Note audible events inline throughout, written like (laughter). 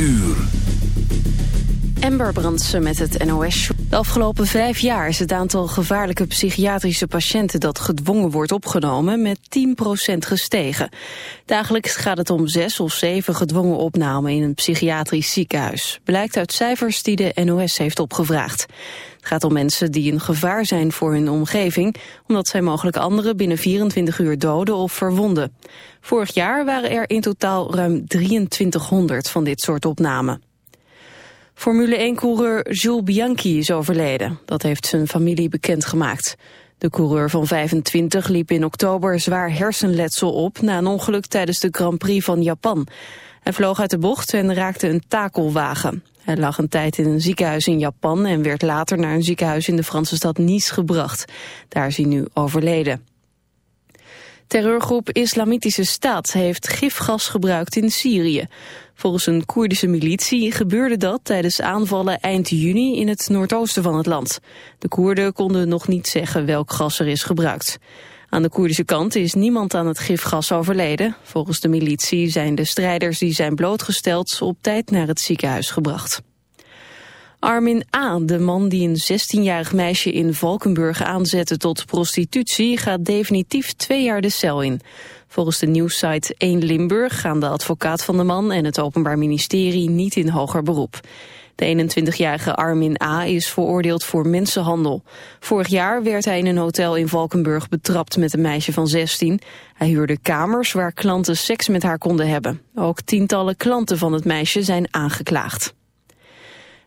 uur. Ember Brandsen met het NOS. De afgelopen vijf jaar is het aantal gevaarlijke psychiatrische patiënten dat gedwongen wordt opgenomen met 10% gestegen. Dagelijks gaat het om zes of zeven gedwongen opnamen in een psychiatrisch ziekenhuis. Blijkt uit cijfers die de NOS heeft opgevraagd. Het gaat om mensen die een gevaar zijn voor hun omgeving, omdat zij mogelijk anderen binnen 24 uur doden of verwonden. Vorig jaar waren er in totaal ruim 2300 van dit soort opnamen. Formule 1-coureur Jules Bianchi is overleden. Dat heeft zijn familie bekendgemaakt. De coureur van 25 liep in oktober zwaar hersenletsel op... na een ongeluk tijdens de Grand Prix van Japan. Hij vloog uit de bocht en raakte een takelwagen. Hij lag een tijd in een ziekenhuis in Japan... en werd later naar een ziekenhuis in de Franse stad Nice gebracht. Daar is hij nu overleden. Terreurgroep Islamitische Staat heeft gifgas gebruikt in Syrië. Volgens een Koerdische militie gebeurde dat tijdens aanvallen eind juni in het noordoosten van het land. De Koerden konden nog niet zeggen welk gas er is gebruikt. Aan de Koerdische kant is niemand aan het gifgas overleden. Volgens de militie zijn de strijders die zijn blootgesteld op tijd naar het ziekenhuis gebracht. Armin A., de man die een 16-jarig meisje in Valkenburg aanzette tot prostitutie, gaat definitief twee jaar de cel in. Volgens de nieuwssite 1 Limburg gaan de advocaat van de man en het Openbaar Ministerie niet in hoger beroep. De 21-jarige Armin A. is veroordeeld voor mensenhandel. Vorig jaar werd hij in een hotel in Valkenburg betrapt met een meisje van 16. Hij huurde kamers waar klanten seks met haar konden hebben. Ook tientallen klanten van het meisje zijn aangeklaagd.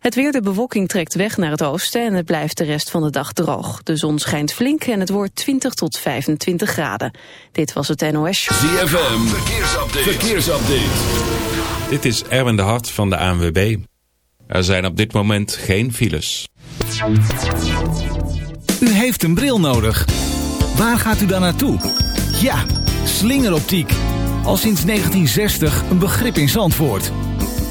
Het weer, de bewolking trekt weg naar het oosten en het blijft de rest van de dag droog. De zon schijnt flink en het wordt 20 tot 25 graden. Dit was het NOS ZFM, verkeersupdate. verkeersupdate. Dit is Erwin de Hart van de ANWB. Er zijn op dit moment geen files. U heeft een bril nodig. Waar gaat u dan naartoe? Ja, slingeroptiek. Al sinds 1960 een begrip in Zandvoort.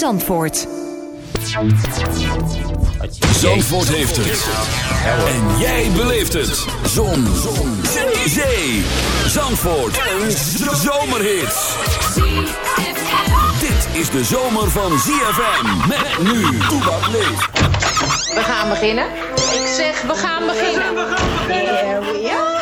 Zandvoort. Zandvoort heeft het. En jij beleeft het. Zon. Zon. Zee. Zandvoort. Een zomerhit. Dit is de zomer van ZFM. Met nu. Toebak leeft. We gaan beginnen. Ik zeg, we gaan beginnen.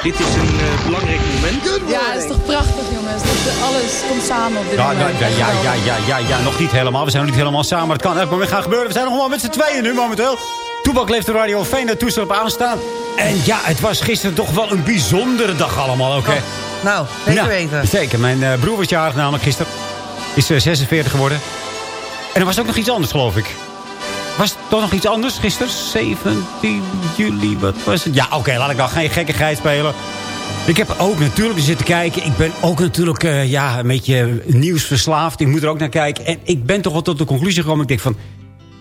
Dit is een eh, belangrijk moment. Ja, het is toch prachtig, jongens. Dat alles komt samen op dit Ja, moment. ja, ja, ja, ja, ja, ja, ja, nog niet helemaal. We zijn nog niet helemaal samen. maar Het kan elk moment gaan gebeuren. We zijn nog wel met z'n tweeën nu momenteel. Toebak leeft de radio. Fijn dat toestel op aanstaan. En ja, het was gisteren toch wel een bijzondere dag allemaal ook, hè? Nou, zeker Ja, weten. Zeker. Mijn eh, broer was jarig namelijk gisteren. Is eh, 46 geworden. En er was ook nog iets anders, geloof ik. Was het toch nog iets anders gisteren? 17 juli, wat was het? Ja, oké, laat ik dan geen gekkigheid spelen. Ik heb ook natuurlijk zitten kijken. Ik ben ook natuurlijk eh, ja, een beetje nieuwsverslaafd. Ik moet er ook naar kijken. En ik ben toch wel tot de conclusie gekomen. Ik denk van,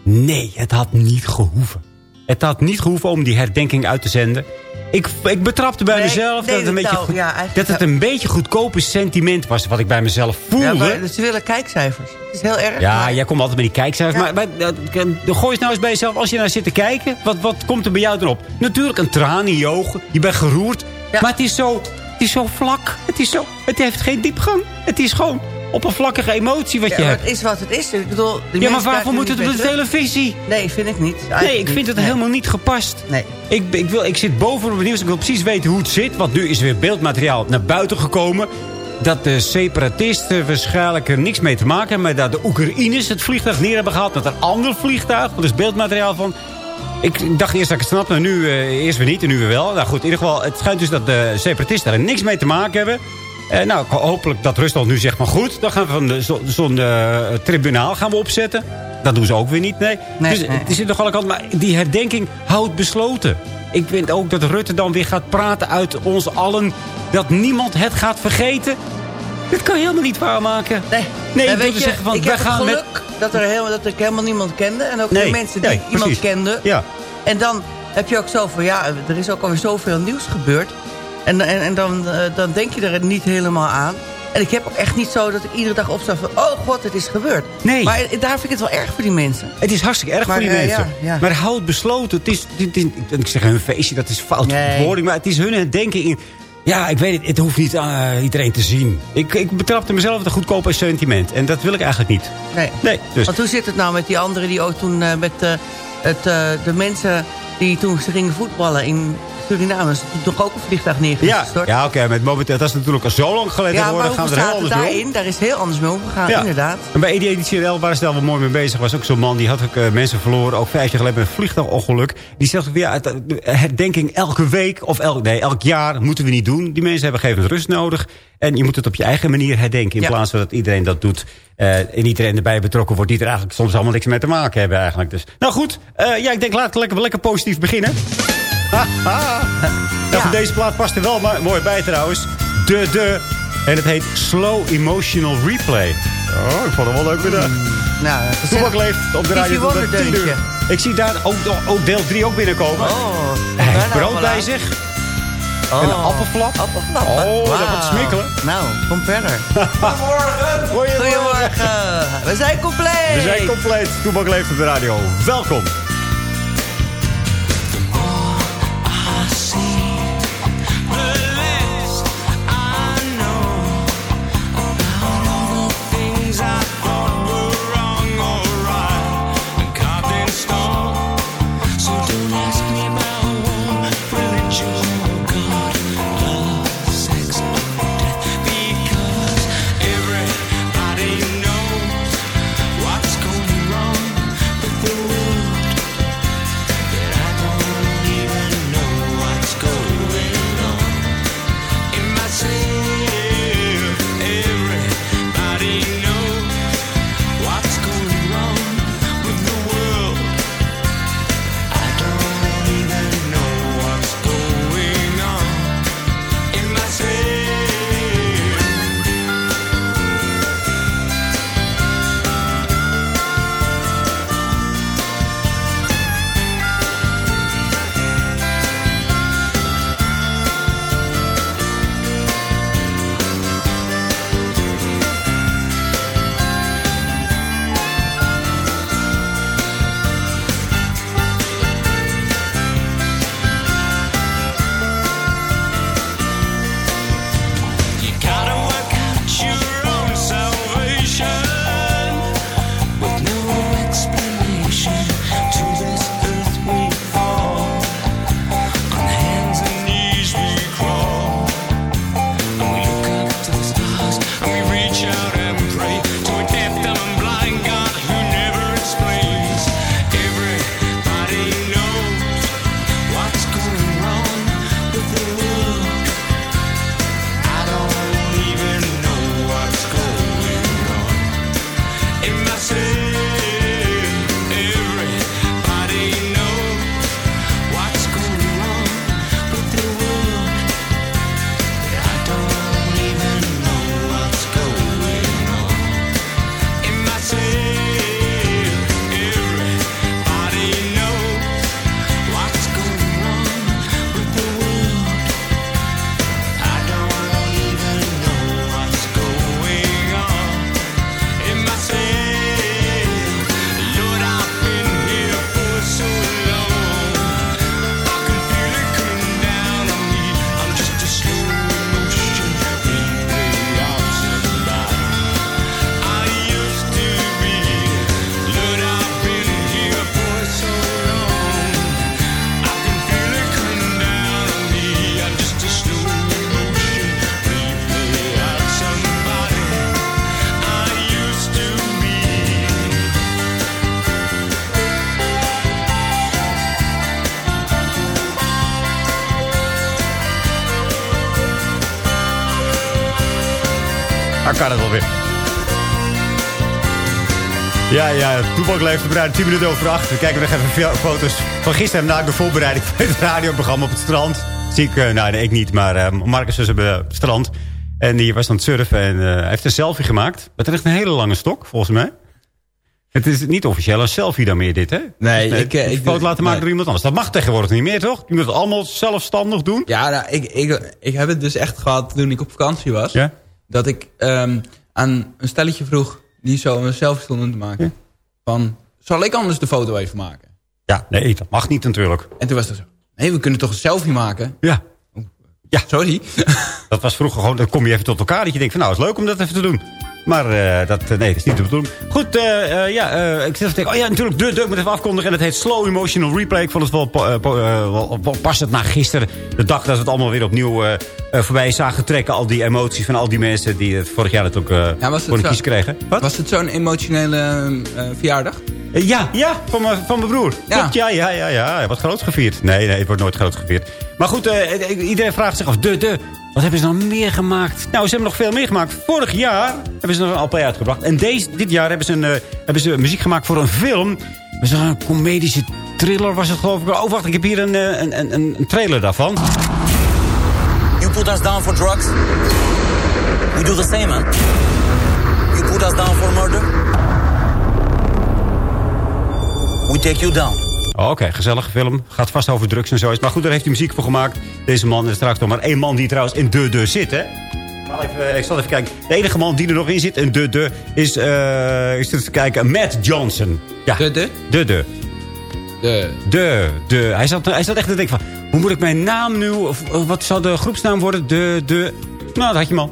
nee, het had niet gehoeven. Het had niet gehoeven om die herdenking uit te zenden. Ik, ik betrapte bij Nee, mezelf nee, dat, het een beetje nou, ja, dat het een beetje goedkope sentiment was... wat ik bij mezelf voelde. Ja, ze willen kijkcijfers. Het is heel erg. Ja, maar- jij komt altijd met die kijkcijfers. Ja. Maar, maar uh, gooi eens nou eens bij jezelf. Als je naar zit te kijken, wat, wat komt er bij jou erop? Natuurlijk een traan in je ogen. Je bent geroerd. Maar het is, zo, het is zo vlak. Het, is zo, het heeft geen diepgang. Het is gewoon oppervlakkige emotie wat Ja, je maar hebt. het is wat het is. Ik bedoel, Ja, maar waarvoor moet het op de televisie? Nee, vind ik niet. Nee, ik vind niet. het Nee. helemaal niet gepast. Nee. Ik, ik, wil, ik zit bovenop het nieuws. Ik wil precies weten hoe het zit. Want nu is er weer beeldmateriaal naar buiten gekomen. Dat de separatisten waarschijnlijk er niks mee te maken hebben. Maar dat de Oekraïners het vliegtuig neer hebben gehaald. Met een ander vliegtuig. Er is beeldmateriaal van. Ik dacht eerst dat ik het snap. Maar nu eh, eerst weer niet. En nu weer wel. Nou goed, in ieder geval. Het schijnt dus dat de separatisten er niks mee te maken hebben. Eh, nou, hopelijk dat Rusland nu zegt, maar goed, dan gaan we van de- zo- zo'n eh, tribunaal gaan we opzetten. Dat doen ze ook weer niet, nee. Nee, dus nee. het is alle kant, maar die herdenking houdt besloten. Ik vind ook dat Rutte dan weer gaat praten uit ons allen, dat niemand het gaat vergeten. Dit kan je helemaal niet waarmaken. Nee, Nee, weet je, zeggen van, ik heb het gaan met- geluk dat, er heel, dat ik helemaal niemand kende. En ook Nee, de mensen die nee, iemand precies. kenden. Ja. En dan heb je ook zo van, ja, er is ook alweer zoveel nieuws gebeurd. En, en, en dan, eh, dan denk je er niet helemaal aan. En ik heb ook echt niet zo dat ik iedere dag opsta van... oh god, het is gebeurd. Nee. Maar eh, daar vind ik het wel erg voor die mensen. Het is hartstikke erg Maar, voor die eh, mensen. ja, ja. Maar houd besloten. Het is, het is, ik zeg hun feestje, dat is fout Nee. Maar het is hun herdenking. in- Ja, ik weet het. Het hoeft niet aan iedereen te zien. Ik, ik betrapte mezelf een goedkope sentiment. En dat wil ik eigenlijk niet. Nee. Nee, dus. Want hoe zit het nou met die anderen die ook toen... eh, met eh, het, eh, de mensen die toen ze gingen voetballen in Suriname... is toen toch ook een vliegtuig Ja, neergestort? ja oké. met momenteel, dat is natuurlijk al zo lang geleden. Ja, maar gaan we er heel er anders mee daarin? Daar is heel anders mee omgegaan, Ja. inderdaad. En bij EDL waren ze daar wel mooi mee bezig. was ook zo'n man, die had ook eh, mensen verloren. Ook vijf jaar geleden met een vliegtuigongeluk. Die zegt weer, ja, het- de herdenking elke week of elk, nee, elk jaar moeten we niet doen. Die mensen hebben gegeven rust nodig. En je moet het op je eigen manier herdenken. In Ja. plaats van dat iedereen dat doet. eh, en iedereen erbij betrokken wordt. Die er eigenlijk soms allemaal niks mee te maken hebben eigenlijk. Dus, nou goed, eh, ja, ik denk laat ik lekker, lekker positief beginnen. Haha. (laughs) Nou, voor deze plaat past er wel maar, mooi bij trouwens. De, de. En het heet Slow Emotional Replay. Oh, ik vond hem wel leuk gedaan. Nou, Toebak leeft op de radio tot de 10 deuntje. uur. Ik zie daar ook, ook deel 3 ook binnenkomen. Oh, Hij heeft brood bij zich. Oh. En een appelflap. Appelflap. Oh, dat Wauw. wordt smikkelen. Nou, kom verder. (laughs) Goedemorgen. Goedemorgen. We zijn compleet. We zijn compleet. Toebak leeft op de radio. Welkom. Ja, ja, toepak leeft voorbereid 10 minuten over 8. We kijken nog even foto's van gisteren na de voorbereiding van het radioprogramma op het strand. Zie ik, uh, nou nee, ik niet, maar uh, Marcus was op het strand. En die was aan het surfen en uh, heeft een selfie gemaakt. Met echt een hele lange stok, volgens mij. Het is niet officieel een selfie dan meer dit, hè? Nee, ik... ik, ik foto laten maken door iemand anders. Dat mag tegenwoordig niet meer, toch? Je moet het allemaal zelfstandig doen. Ja, nou, ik, ik, ik heb het dus echt gehad toen ik op vakantie was. Ja? Dat ik um, aan een stelletje vroeg die zo een selfie stonden te maken. Ja. Van, zal ik anders de foto even maken? Ja, nee, dat mag niet natuurlijk. En toen was het zo, nee, we kunnen toch een selfie maken? Ja. Ja. Sorry. Dat was vroeger gewoon, dan kom je even tot elkaar. Dat je denkt van, nou, is leuk om dat even te doen. Maar uh, dat, nee, dat is niet de bedoeling. Goed, uh, ja, ik zit te denken, oh ja, natuurlijk, de, de, ik moet even afkondigen. En het heet Slow Emotional Replay. Ik vond het wel, wel, wel passend na gisteren. De dag dat we het allemaal weer opnieuw voorbij zagen trekken. Al die emoties van al die mensen die het vorig jaar het ook ja, voor de kies kregen. Wat? Was het zo'n emotionele verjaardag? Ja, ja, van mijn, van mijn broer. Ja. Ja, ja, ja, ja. Wat groot gevierd. Nee, nee, het wordt nooit groot gevierd. Maar goed, iedereen vraagt zich af, de, de, wat hebben ze nog meer gemaakt? Nou, ze hebben nog veel meer gemaakt. Vorig jaar hebben ze nog een LP uitgebracht. En deze, dit jaar hebben ze, een, uh, hebben ze muziek gemaakt voor een film. Was een comedische thriller was het geloof ik. Oh, wacht, ik heb hier een, een, een, een trailer daarvan. You put us down for drugs. We do the same, man. You put us down for murder. We take you down. Oh, Oké, okay, gezellige film. Gaat vast over drugs en zo. Maar goed, daar heeft hij muziek voor gemaakt. Deze man is straks nog maar één man die trouwens in De De zit, hè? Even, ik zal even kijken. De enige man die er nog in zit in De De is, uh, is te kijken, Matt Johnson. Ja. De De? De De. De. De. De. Hij zat, hij zat echt te denken van, hoe moet ik mijn naam nu, of wat zou de groepsnaam worden? De, de. Nou, dat had je al.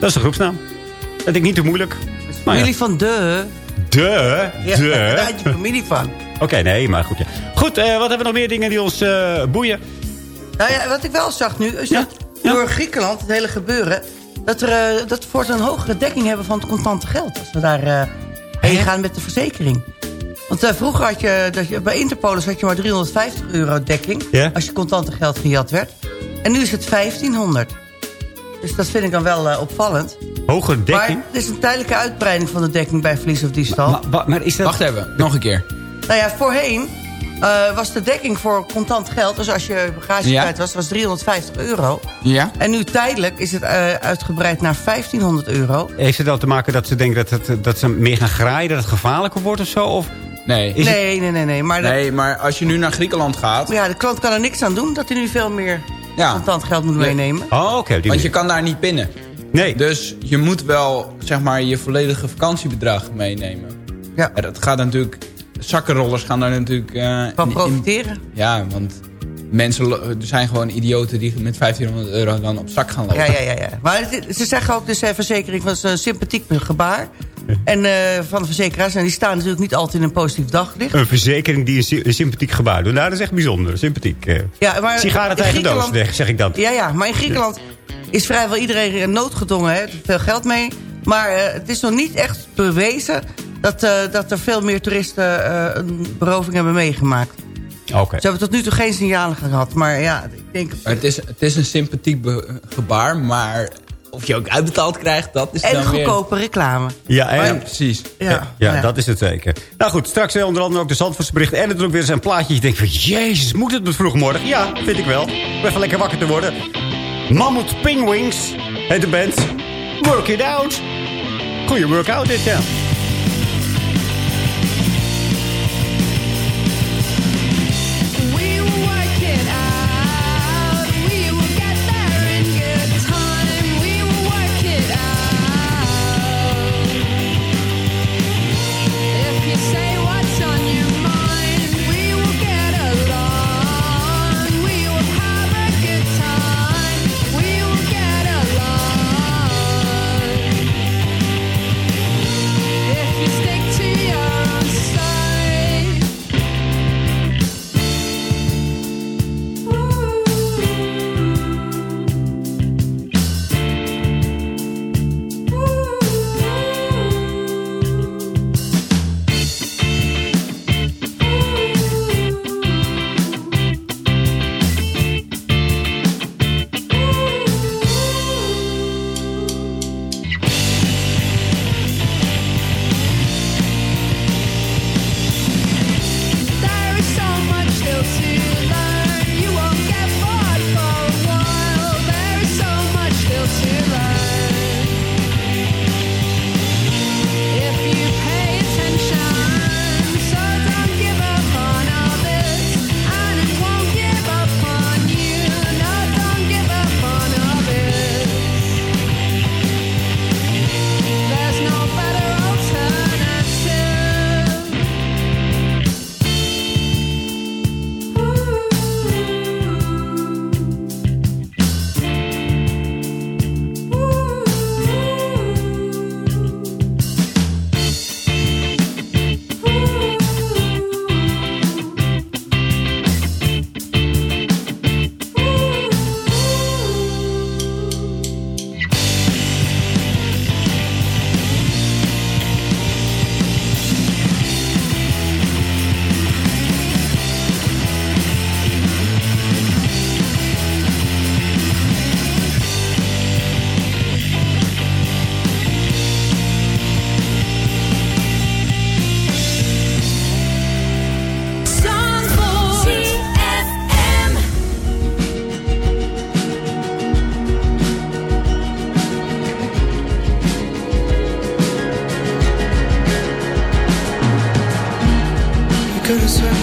Dat is de groepsnaam. Dat denk ik niet te moeilijk. Familie ja. van De. De. Ja, de. (laughs) daar had je familie van. Oké, okay, nee, maar goed. Ja. Goed, uh, wat hebben we nog meer dingen die ons uh, boeien? Nou ja, wat ik wel zag nu, is dat ja? door Griekenland, het hele gebeuren... dat, er, uh, dat we voor een hogere dekking hebben van het contante geld. Als we daar heen gaan met de verzekering. Want vroeger had je, dat je, bij Interpolis had je maar 350 euro dekking... Ja? als je contante geld gejat werd. En nu is het 1500. Dus dat vind ik dan wel opvallend. Hogere dekking? Maar het is een tijdelijke uitbreiding van de dekking bij verlies of diefstal. Maar, maar, maar is dat... Wacht even, nog een keer. Nou ja, voorheen uh, was de dekking voor contant geld... dus als je bagage kwijt ja. was, was 350 euro. Ja. En nu tijdelijk is het uh, uitgebreid naar 1500 euro. Heeft het dan te maken dat ze denken dat, het, dat ze meer gaan graaien... dat het gevaarlijker wordt of zo? Of nee. Nee, het... nee, nee, nee. Maar, nee dat... maar als je nu naar Griekenland gaat... Ja, de klant kan er niks aan doen... dat hij nu veel meer ja. contant geld moet meenemen. Oh, oké. Okay, Want je kan daar niet pinnen. Nee. Dus je moet wel, zeg maar, je volledige vakantiebedrag meenemen. Ja. En dat gaat natuurlijk zakkenrollers gaan daar natuurlijk... Uh, Van profiteren? In, ja, want mensen er zijn gewoon idioten die met 1500 euro dan op zak gaan lopen. Ja, ja, ja. ja. Maar ze zeggen ook, dus verzekering was een sympathiek gebaar. En uh, van de verzekeraars, en die staan natuurlijk niet altijd in een positief daglicht. Een verzekering die een, sympathiek gebaar doet. Nou, dat is echt bijzonder. Sympathiek. Uh, ja, maar Sigaren tegen doos, zeg ik dat. Ja, ja, maar in Griekenland is vrijwel iedereen noodgedwongen. Hè? veel geld mee. Maar uh, het is nog niet echt bewezen dat, uh, dat er veel meer toeristen uh, een beroving hebben meegemaakt. Okay. Ze hebben tot nu toe geen signalen gehad. Maar ja, ik denk... het, is, het is een sympathiek gebaar, maar of je ook uitbetaald krijgt, dat is en dan goedkope reclame. Ja, en, ja, precies. Ja, ja, ja, dat is het zeker. Nou goed, straks onder andere ook de Zandvoortsbericht. En natuurlijk weer zijn plaatje. Je denkt van, jezus, moet het met vroegmorgen? Ja, vind ik wel. Om even lekker wakker te worden. Mammoth Pingwings heet de band. Work it out. Goeie workout dit, ja.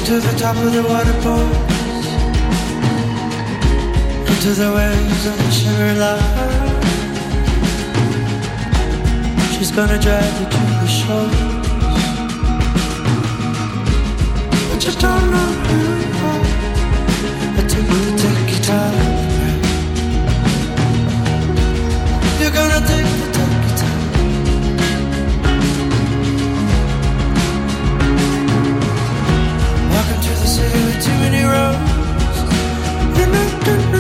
To the top of the waterfalls Into the waves of the light She's gonna drag you to the shore I just don't know who many roads. And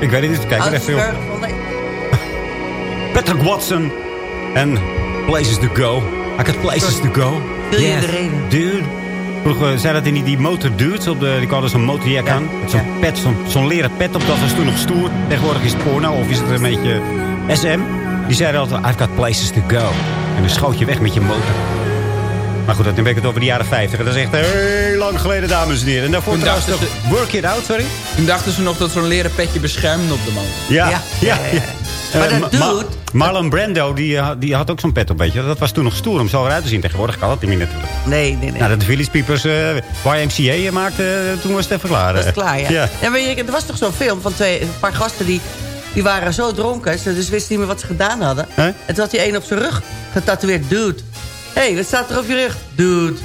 Ik weet het niet. Kijk, er de- Patrick Watson en Places to Go. I got places to go. Wil je de reden? Dude. Vroeger zei dat hij niet die motor dude. Op de, die hadden zo'n motorjack aan. Met zo'n pet, zo'n zo'n leren pet op. Dat was toen nog stoer. Tegenwoordig is het porno. Of is het een beetje SM. Die zeiden altijd, I've got places to go. En dan schoot je weg met je motor. Maar goed, dan ben ik het over de jaren 50. En dat is echt heel lang geleden, dames en heren. En daarvoor Toen trouwens nog Work It Out, sorry. Toen dachten ze nog dat zo'n leren petje beschermde op de motor. Ja, Ja, ja, ja, ja. ja. Maar Eh, dat Ma- dude- Marlon Brando, die, eh, die had ook zo'n pet op, weet je. Dat was toen nog stoer om zo eruit te zien. Tegenwoordig kan dat niet meer natuurlijk. Nee, nee, nee. Nou, dat de Village Peepers uh, YMCA maakte, eh, toen was het even klaar. Dat is eh. klaar, ja. ja. maar je, er was toch zo'n film van twee, een paar gasten die, die waren zo dronken. Ze dus wisten niet meer wat ze gedaan hadden. Hè? En toen had hij één op zijn rug getatoeëerd. Dude. Hé, hey, wat staat er op je rug? Dude.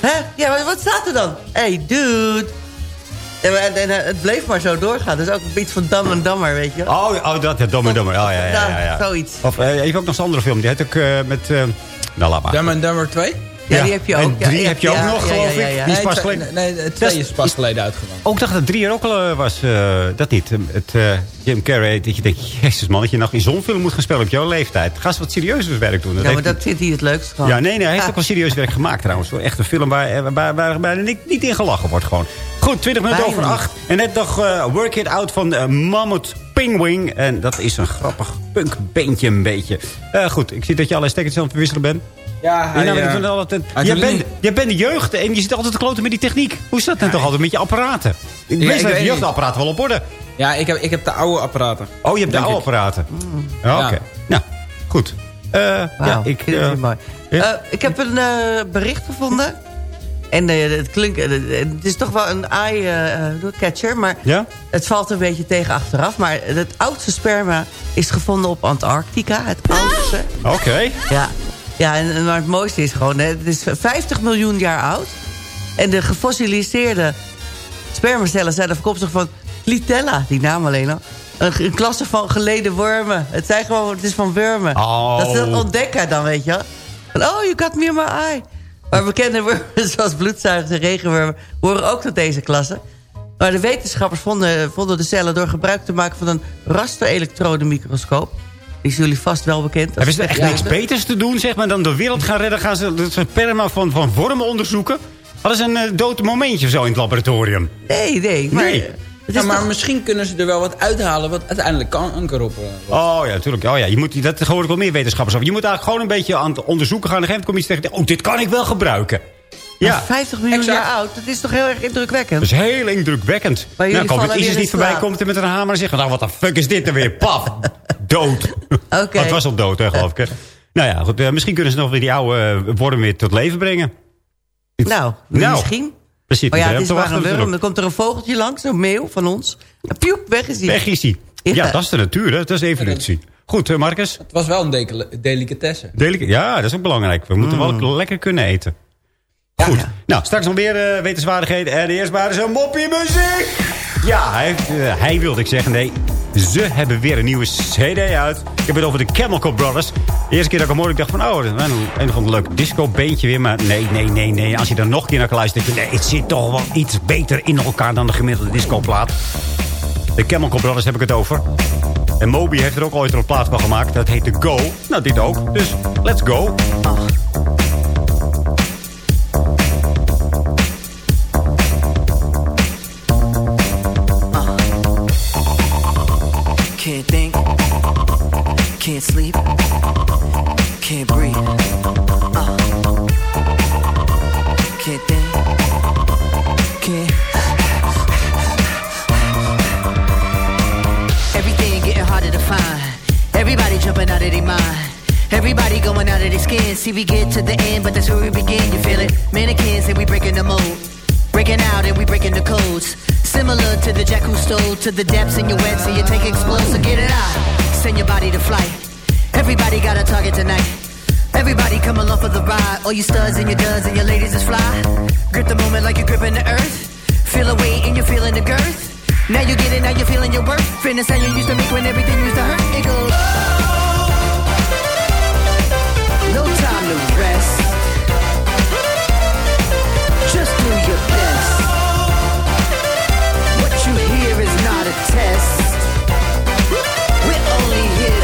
Hè? Ja, maar wat staat er dan? Hé, hey, dude. En, en, en, het bleef maar zo doorgaan. Dat is ook iets van Dam en Dammer, weet je. Oh, oh, dat, ja, Dom en Dommer. Oh, ja, ja, ja, ja. Zoiets. Of eh, even ook nog een andere film. Die had ook eh, met... eh nou, laat maar. Dumb and Dumber 2? Ja, die heb je ook. En Ja, drie ja, heb je ook ja, nog, ja, geloof ja, ja, ik. Die is pas twee- geleden... nee, nee, twee is pas geleden uitgekomen. Ook dacht dat drie jaar ook al eh, was. eh, dat niet. Het eh, Jim Carrey. Dat je denkt, jezus man, dat je nog in zo'n film moet gaan spelen op jouw leeftijd. Ga eens wat serieus werk doen. Dat Ja, maar dat vindt hij het leukst gewoon. Ja, nee, nee, hij heeft Ah. ook wel serieus werk gemaakt trouwens. Echt een film waar, waar, waar bijna niet, niet in gelachen wordt gewoon. Goed, 20 minuten Bijna over. 8. En net nog eh, Work It Out van uh, Mammoth Pingwing. En dat is een grappig punkbeentje een beetje. Eh, goed, ik zie dat je alle stekkertjes aan het verwisselen bent. Ja, nou, eh, altijd, doet bent, de jeugd en je zit altijd te kloten met die techniek. Hoe is dat nou toch altijd met je apparaten? Ik de niet. jeugdapparaten wel op orde. Ja, ik heb, ik heb de oude apparaten. Oh, je hebt de oude ik. apparaten. Mm. Ja, Oké. Ja. Nou, goed. Eh, ja, ik... eh, ik heb een bericht gevonden. En het, klinkt, het is toch wel een eye-catcher, maar Ja? het valt een beetje tegen achteraf. Maar het oudste sperma is gevonden op Antarctica. Het oudste. Oké. Ja, ja en, maar het mooiste is gewoon... hè, Het is 50 miljoen jaar oud. En de gefossiliseerde spermacellen zijn afkomstig van Clitella. Die naam alleen al. Een, een klasse van geleden wormen. Het, zijn gewoon, het is van wormen. Oh. Dat ze dat ontdekken dan, weet je wel. Van, oh, you got me in my eye. Maar bekende wormen (laughs) zoals bloedzuigers en regenwormen... horen ook tot deze klasse. Maar de wetenschappers vonden, vonden de cellen... door gebruik te maken van een rasterelektronenmicroscoop. Die is jullie vast wel bekend. Hebben ze echt niks beters te doen, zeg maar, dan de wereld gaan redden? Gaan ze het sperma van, van wormen onderzoeken? Hadden ze een eh, dood momentje of zo in het laboratorium? Nee, nee. Maar, Nee. Ja, is maar toch- misschien kunnen ze er wel wat uithalen wat uiteindelijk kanker op. eh, Oh ja, natuurlijk. Oh, ja. Je moet, dat hoor ik wel meer wetenschappers over. Je moet eigenlijk gewoon een beetje aan het onderzoeken gaan. En op een gegeven moment kom je iets tegen. Oh, dit kan ik wel gebruiken. Ja, 50 miljoen Exact. jaar oud, dat is toch heel erg indrukwekkend? dat is heel indrukwekkend. Maar Nou, dat vallen ISIS niet voorbij komt en met een hamer en zegt... Nou, wat de fuck is dit nou weer? Paf! (laughs) dood. Oké. Het was al dood, hè, geloof ik. hè. Nou ja, goed, eh, misschien kunnen ze nog weer die oude eh, worm weer tot leven brengen. Nou, Nou. misschien. Precies. Maar ja, het is maar wachten een worm. Dan komt er een vogeltje langs, een meeuw van ons. En piep, weg is die. Weg is die. Ja. Ja, dat is de natuur, hè. dat is evolutie. Goed, eh, Marcus. Het was wel een delicatesse. Delica- ja, dat is ook belangrijk. We moeten wel lekker kunnen eten. Goed. Nou, straks nog weer eh, wetenswaardigheden. En eerst maar eens een moppie muziek. Ja, hij, eh, hij wilde ik zeggen. Nee, ze hebben weer een nieuwe cd uit. Ik heb het over de Chemical Brothers. De eerste keer dat ik hem hoorde, ik dacht van... Oh, dat is een, een of ander leuk disco-beentje weer. Maar nee, nee, nee, nee. Als je er nog een keer naar luistert... denk je, nee, het zit toch wel iets beter in elkaar... dan de gemiddelde discoplaat. De Chemical Brothers heb ik het over. En Moby heeft er ook ooit een plaat van gemaakt. Dat heet The Go. Nou, dit ook. Dus let's go. Can't can't sleep, can't breathe. Uh. Can't think, can't. Everything getting harder to find. Everybody jumping out of their mind. Everybody going out of their skin. See, we get to the end, but that's where we begin. You feel it? Mannequins and we breaking the mold. Breaking out and we breaking the codes. Similar to the jack who stole to the depths in your wet, so you take explode, so get it out. Send your body to flight. Everybody got a target tonight. Everybody come along for the ride. All you studs and your duds and your ladies is fly. Grip the moment like you're gripping the earth. Feel a weight and you're feeling the girth. Now you get it, now you're feeling your worth. Fitness how you used to make when everything used to hurt. It goes. No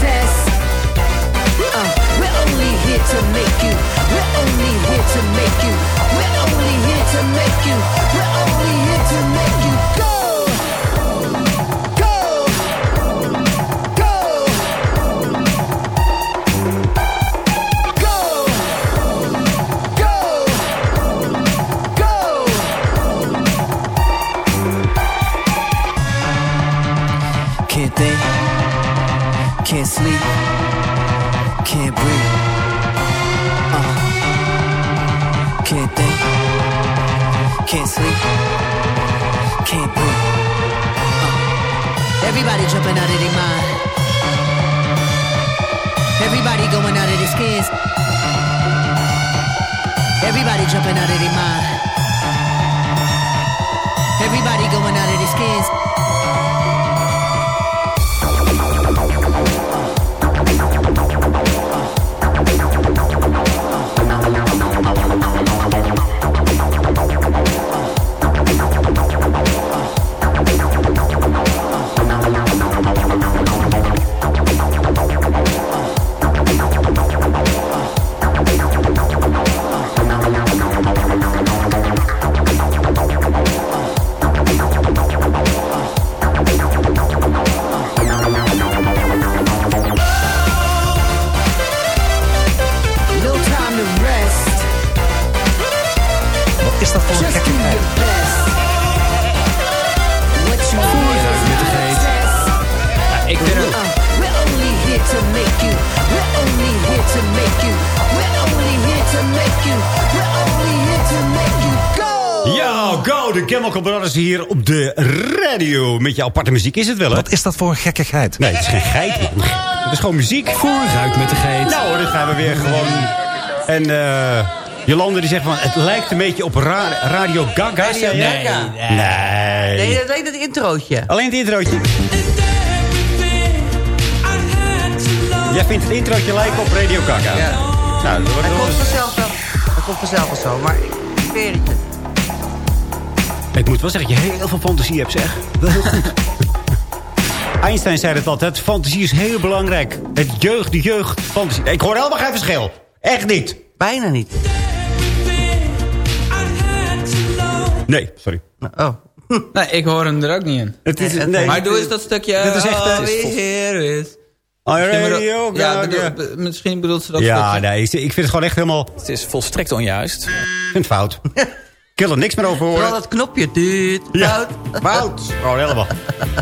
test. Uh, we're only here to make you. We're only here to make you. We're only here to make you. We're only here to make you Brothers hier op de radio. Met je aparte muziek is het wel, hè? Wat is dat voor een gekkigheid? Nee, het is geen geit, man. Het is gewoon muziek. Vooruit met de geit. Nou, dan gaan we weer gewoon... En eh Jolande die zegt van... Het lijkt een beetje op Ra- Radio Gaga. Radio? Gaga. Nee. Nee, alleen het introotje. Alleen het introotje. Jij vindt het introotje lijken op Radio Gaga? Ja. Nou, dat wordt Hij wel komt vanzelf wel. Hij komt vanzelf wel zo, maar ik zweer het je. Ik moet wel zeggen dat je heel veel fantasie hebt, zeg. Wel heel goed. (laughs) Einstein zei het altijd. Fantasie is heel belangrijk. Het jeugd, de jeugd, fantasie. Ik hoor helemaal geen verschil. Echt niet. Bijna niet. Nee, sorry. Oh. (laughs) Nee, ik hoor hem er ook niet in. Het is, Nee, nee, maar doe eens dat stukje... Dit is echt, oh, eh, is bedoel- Radio ja, bedoel- misschien bedoelt ze dat Ja, stukje. nee, ik vind het gewoon echt helemaal... Het is volstrekt onjuist. Ik vind het fout. (laughs) Ik wil er niks meer over Vooral horen. dat knopje. Duut, Ja, fout. Gewoon helemaal.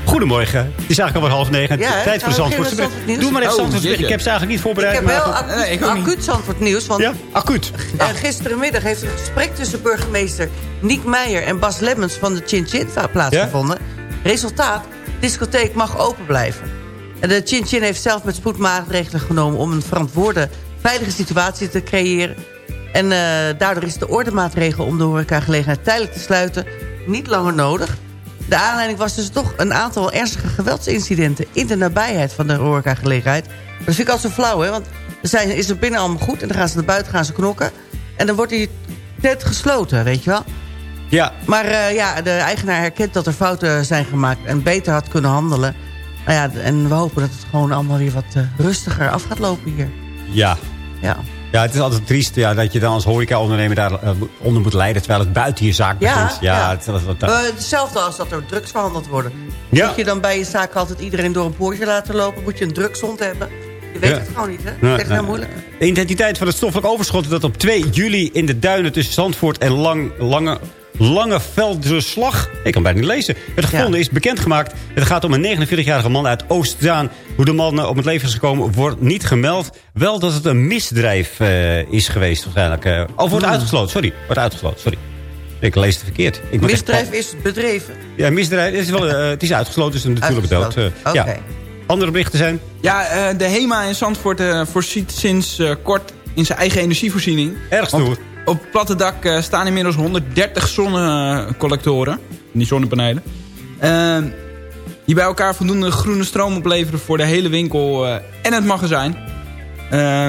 Goedemorgen. Het is eigenlijk alweer half negen. Ja? Tijd voor met bericht. Doe maar even Oh. Ik heb ze eigenlijk niet Ik voorbereid. heb maar wel acuut, Nee, ik Zandvoort nieuws. Want Ja, acuut. eh, gisterenmiddag heeft een gesprek tussen burgemeester Niek Meijer en Bas Lemmens van de Chin Chin plaatsgevonden. Resultaat, discotheek mag open blijven. En de Chin Chin heeft zelf met spoed maatregelen genomen om een verantwoorde, veilige situatie te creëren. En eh, daardoor is de ordemaatregel om de horecagelegenheid tijdelijk te sluiten niet langer nodig. De aanleiding was dus toch een aantal ernstige geweldsincidenten in de nabijheid van de horecagelegenheid. Dat vind ik altijd zo flauw, hè? Want er zijn, is er binnen allemaal goed en dan gaan ze naar buiten gaan ze knokken. En dan wordt die tent gesloten, weet je wel. Ja, Maar eh, ja, de eigenaar herkent dat er fouten zijn gemaakt en beter had kunnen handelen. Nou ja, en we hopen dat het gewoon allemaal weer wat eh, rustiger af gaat lopen hier. ja. Ja, Ja, het is altijd triest ja, dat je dan als horeca-ondernemer daar eh, onder moet leiden... terwijl het buiten je zaak Ja, begint. Ja, ja. Het, dat, dat- hetzelfde als dat er drugs verhandeld worden. Ja. Moet je dan bij je zaak altijd iedereen door een poortje laten lopen? Moet je een drugshond hebben? Je weet Ja. het gewoon niet, hè? Nee, dat is echt heel moeilijk. De identiteit van het stoffelijk overschot dat op 2 juli in de duinen tussen Zandvoort en Lang, Lange, Langeveldse Slag, ik kan bijna niet lezen, het gevonden Ja. is bekendgemaakt. Het gaat om een 49-jarige man uit Oostzaan. Hoe de man eh, op het leven is gekomen wordt niet gemeld. Wel dat het een misdrijf eh, is geweest waarschijnlijk. eh. oh, wordt Hmm. uitgesloten, sorry. Wordt uitgesloten, sorry. Ik lees het verkeerd. Ik moet echt- Misdrijf is bedreven. Ja, misdrijf. Het is, wel, eh, het is uitgesloten, dus natuurlijk dood. Eh, Oké. ja. Andere berichten zijn? Ja, eh, de HEMA in Zandvoort eh, voorziet sinds eh, kort in zijn eigen energievoorziening. Erg stoer. Op het platte dak eh, staan inmiddels 130 zonnecollectoren. Die zonnepanelen. Eh, die bij elkaar voldoende groene stroom opleveren voor de hele winkel eh, en het magazijn. Eh,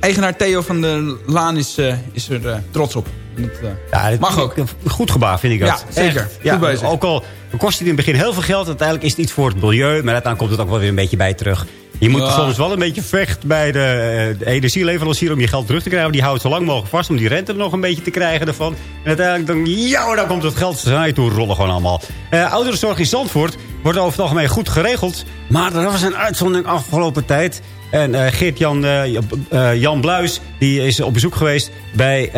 eigenaar Theo van der Laan is, eh, is er trots op. Dat, Ja, dit Mag ook. Goed gebaar vind ik dat. Ja, zeker. Echt. Goed bezig. Ook al kost het in het begin heel veel geld. Uiteindelijk is het iets voor het milieu. Maar uiteindelijk komt het ook wel weer een beetje bij terug. Je moet Ja. soms wel een beetje vechten bij de, eh, de energieleverancier om je geld terug te krijgen. Die houdt zo lang mogelijk vast om die rente er nog een beetje te krijgen ervan. En uiteindelijk dan, ja, dan komt het geld naar je toe rollen gewoon allemaal. Eh ouderenzorg in Zandvoort wordt over het algemeen goed geregeld. Maar er was een uitzondering afgelopen tijd. En eh Geert-Jan Jan Bluis die is op bezoek geweest bij...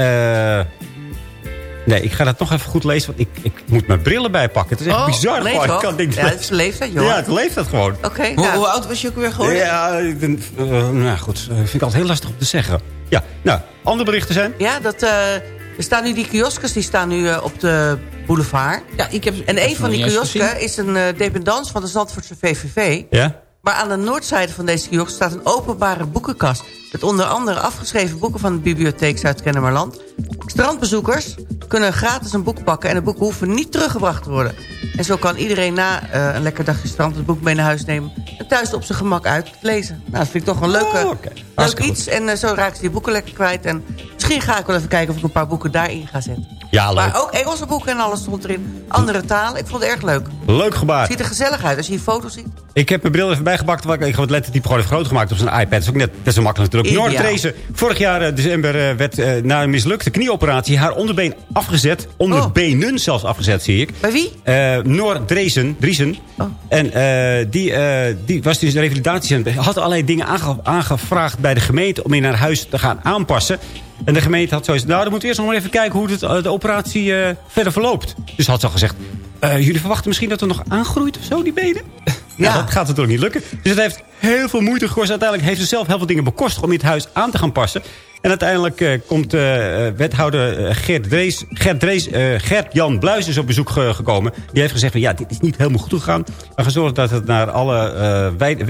Nee, ik ga dat nog even goed lezen, want ik, ik moet mijn brillen bijpakken. Het is echt Oh, bizar. nee, ik kan dingen Ja, het is de leeftijd, joh. Ja, het leeft dat gewoon. Oké, hoe, ja. hoe oud was je ook weer geworden? Ja, ik ben, eh, nou goed, eh, vind ik altijd heel lastig om te zeggen. Ja, nou, andere berichten zijn? Ja, dat, eh, er staan nu die kioskes, die staan nu op de boulevard. Ja, ik heb, En een van die kiosken is een eh, dependance van de Zandvoortse VVV. Ja? Maar aan de noordzijde van deze kiosk staat een openbare boekenkast... met onder andere afgeschreven boeken van de bibliotheek Zuid-Kennemerland. Strandbezoekers kunnen gratis een boek pakken... en de boeken hoeven niet teruggebracht te worden. En zo kan iedereen na eh, een lekker dagje strand het boek mee naar huis nemen... en thuis op zijn gemak uit lezen. Nou, dat vind ik toch een leuke, Oh, leuk iets. En eh, zo raken ze die boeken lekker kwijt. En misschien ga ik wel even kijken of ik een paar boeken daarin ga zetten. Ja, leuk. Maar ook Engelse boeken en alles stond erin. Andere talen. Ik vond het erg leuk. Leuk gebaar. Ziet er gezellig uit als je die foto's ziet. Ik heb mijn bril even bijgepakt. want Ik heb het lettertype gewoon even groot gemaakt op zijn iPad. Dat is ook net is zo makkelijk natuurlijk. Dreesen. Vorig jaar eh, december eh, werd eh, na een mislukte knieoperatie haar onderbeen afgezet. Onderbenen zelfs afgezet, zie ik. Oh. Bij wie? Eh Noor Dreesen. Driesen. Oh. En eh, die, eh, die was dus revalidatiecentrum. Had allerlei dingen aange- aangevraagd bij de gemeente om in haar huis te gaan aanpassen. En de gemeente had zoiets. Nou, dan moeten we eerst nog maar even kijken hoe het, eh, de operatie eh, verder verloopt. Dus had ze al gezegd. eh, jullie verwachten misschien dat er nog aangroeit of zo, die benen? (laughs) Ja. dat gaat natuurlijk niet lukken. Dus het heeft heel veel moeite gekost. Uiteindelijk heeft ze zelf heel veel dingen bekostigd om in het huis aan te gaan passen. En uiteindelijk eh, komt eh, eh, wethouder Gert, Drees, Gert, Gert Jan Bluis is op bezoek ge- gekomen. Die heeft gezegd van ja, dit is niet helemaal goed gegaan. We gaan zorgen dat het naar alle eh, wij-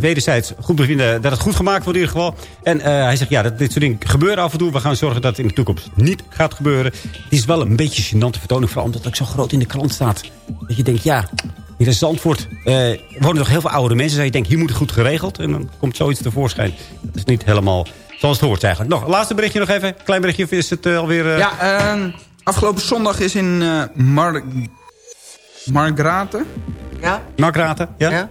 wederzijds, goed bevinden. Dat het goed gemaakt wordt in ieder geval. En hij zegt ja, dat, dit soort dingen gebeuren af en toe. We gaan zorgen dat het in de toekomst niet gaat gebeuren. Het is wel een beetje gênante vertoning. Vooral omdat het zo groot in de krant staat. Dat je denkt ja... Hier in Zandvoort eh, wonen nog heel veel oude mensen. Dus je denkt, hier moet het goed geregeld. En dan komt zoiets tevoorschijn. Dat is niet helemaal zoals het hoort eigenlijk. Nog, laatste berichtje nog even. Klein berichtje of is het eh, alweer... eh, Ja, ehm, afgelopen zondag is in eh Mar Margraten. Ja? Markraten, ja? Ja?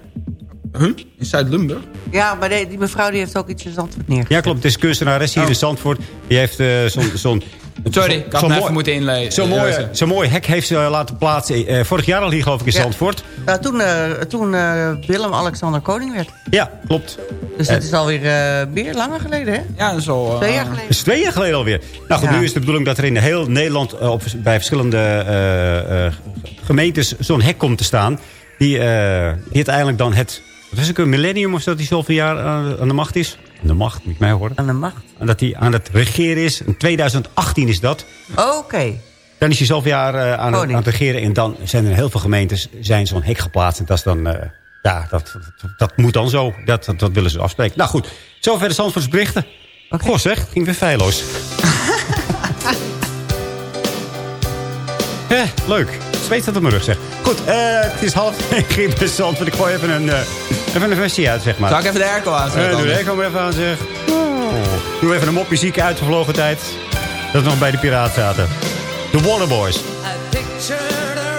Huh? In Zuid-Limburg. Ja, maar die, die mevrouw die heeft ook iets in Zandvoort neer. Ja, klopt. Het is kunstenares hier Oh. in Zandvoort. Die heeft eh, zo'n... zo'n Sorry, ik had hem even moeten inlezen. Zo'n mooi, zo'n mooi hek heeft ze laten plaatsen. eh, vorig jaar al hier geloof ik in Ja. Zandvoort. Nou, toen eh, toen eh, Willem-Alexander koning werd. Ja, klopt. Dus Eh. dat is alweer eh meer langer geleden, hè? Ja, dat is al... eh, Twee jaar geleden. Dat is twee jaar geleden alweer. Nou goed, Ja. nu is de bedoeling dat er in heel Nederland... eh, op, bij verschillende eh, eh, gemeentes zo'n hek komt te staan. Die, eh, die uiteindelijk dan het... Wat is het, een millennium of zo dat hij zoveel jaar aan de macht is? Aan de macht, je mij horen. Aan de macht. En dat hij aan het regeren is. In 2018 is dat. Oké. Dan is hij zoveel jaar eh, aan, aan het regeren. En dan zijn er heel veel gemeentes zijn zo'n hek geplaatst. En dat is dan... eh, ja, dat, dat, dat moet dan zo. Dat, dat, dat willen ze afspreken. Nou goed, zover de Zandvoorts berichten. Goh zeg, ging weer feilloos. (laughs) Eh, leuk. Zweet staat op mijn rug, zeg. Goed, eh, het is half negen in Zandvoort. Ik gooi even een, eh, even een versie uit, zeg maar. Zal ik even de airco aanzetten? Eh, doe de airco maar even aan, zeg. Oh. Doe even een mopje zieke uitgevlogen tijd. Dat we nog bij de piraat zaten. De Waterboys. I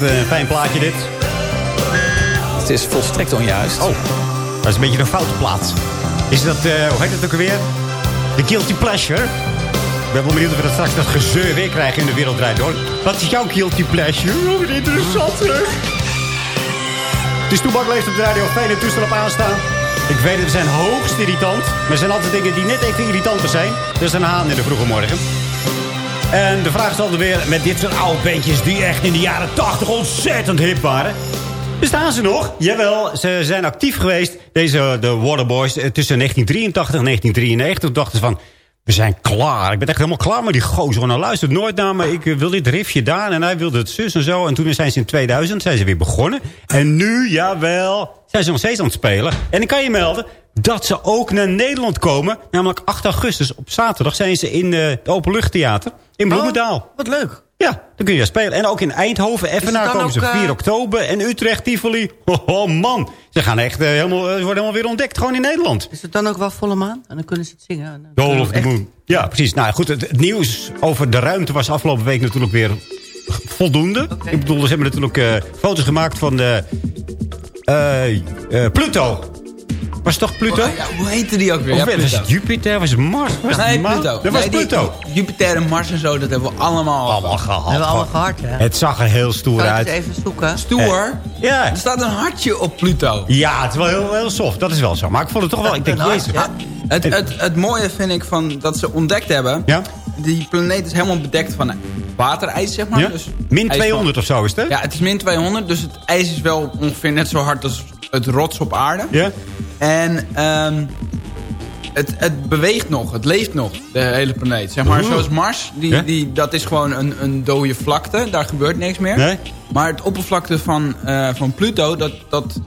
echt een fijn plaatje dit. Het is volstrekt onjuist. Oh, dat is een beetje een foute plaats. Is dat, eh, hoe heet het ook alweer? The Guilty Pleasure. Ik ben wel benieuwd of we dat straks dat gezeur weer krijgen in de wereld draait door. Wat is jouw Guilty Pleasure? Oh, interessant zeg. Het is Toebak leeft op de radio. Fijne toestel op aanstaan. Ik weet het, we zijn hoogst irritant. Maar er zijn altijd dingen die net even irritanter zijn. Dus een haan in de vroege morgen. En de vraag is altijd weer met dit soort oude bandjes... die echt in de jaren 80 ontzettend hip waren. Bestaan ze nog? Jawel, ze zijn actief geweest. Deze, de Waterboys, eh, tussen 1983 en 1993. Toen dachten ze van, we zijn klaar. Ik ben echt helemaal klaar met die gozer. Want hij luistert nooit naar me. Ik eh, wil dit riffje daar en hij wilde het zus en zo. En toen zijn ze in 2000 zijn ze weer begonnen. En nu, jawel, zijn ze nog steeds aan het spelen. En ik kan je melden dat ze ook naar Nederland komen. Namelijk 8 augustus. Op zaterdag zijn ze in uh, het Openluchttheater in Bloemendaal. Wat leuk. Ja, dan kun je spelen. En ook in Eindhoven, Evenaar komen ze ook, 4 eh, oktober. En Utrecht, Tivoli. (laughs) Oh, oh, man, ze gaan echt eh, helemaal, ze worden helemaal weer ontdekt. Gewoon in Nederland. Is het dan ook wel volle maan? En dan kunnen ze het zingen. The of the echt- Moon. Ja, precies. Nou goed, het, het nieuws over de ruimte was afgelopen week natuurlijk weer voldoende. Ik bedoel, ze hebben natuurlijk eh, foto's gemaakt van de eh, eh, Pluto. Was het toch Pluto? Oh, ja, hoe heette die ook weer? Of Ja, was Pluto. het Jupiter? Was het Mars? Was het Nee? Pluto. Dat was Nee, die- Pluto. Jupiter en Mars en zo, dat hebben we allemaal, Allemaal gehad. Hebben we allemaal gehad, hè? Het zag er heel stoer Zal ik uit. even zoeken? Stoer. Ja. Er staat een hartje op Pluto. Ja, het is wel heel, heel soft. Dat is wel zo. Maar ik vond het toch wel... Ik denk, jezus. Het, het, het mooie vind ik van dat ze ontdekt hebben... Ja? Die planeet is helemaal bedekt van waterijs, zeg maar. Ja? Dus Min ijs 200 of zo is het, hè? Ja, het is min 200, dus het ijs is wel ongeveer net zo hard als het rots op aarde. Ja? En ehm, het, het beweegt nog, het leeft nog, de hele planeet. Zeg maar, zoals Mars, die, Ja? die, dat is gewoon een, een dode vlakte. Daar gebeurt niks meer. Nee? Maar het oppervlakte van, eh, van Pluto, dat, dat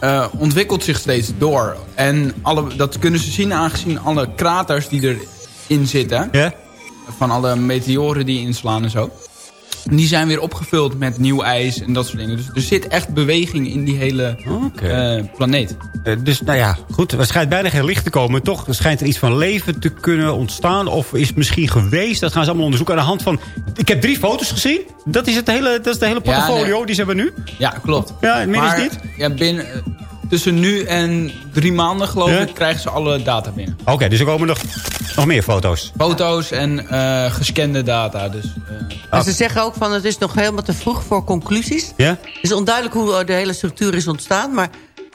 eh, ontwikkelt zich steeds door. En alle, dat kunnen ze zien aangezien alle kraters die erin zitten... Ja? van alle meteoren die inslaan en zo... die zijn weer opgevuld met nieuw ijs en dat soort dingen. Dus er zit echt beweging in die hele eh, planeet. Eh, dus nou ja, goed. Er schijnt bijna geen licht te komen. Toch schijnt er iets van leven te kunnen ontstaan. Of is het misschien geweest. Dat gaan ze allemaal onderzoeken aan de hand van... Ik heb drie foto's gezien. Dat is, het hele, dat is de hele Ja, portfolio nee. die ze hebben nu. Ja, klopt. Ja, meer is Maar, niet. Ja, binnen, tussen nu en drie maanden geloof Ja? ik krijgen ze alle data binnen. Oké, dus er komen nog, nog meer foto's. Foto's en eh, gescande data. Dus, eh, En ze zeggen ook van het is nog helemaal te vroeg voor conclusies. Ja? Het is onduidelijk hoe eh, de hele structuur is ontstaan. Maar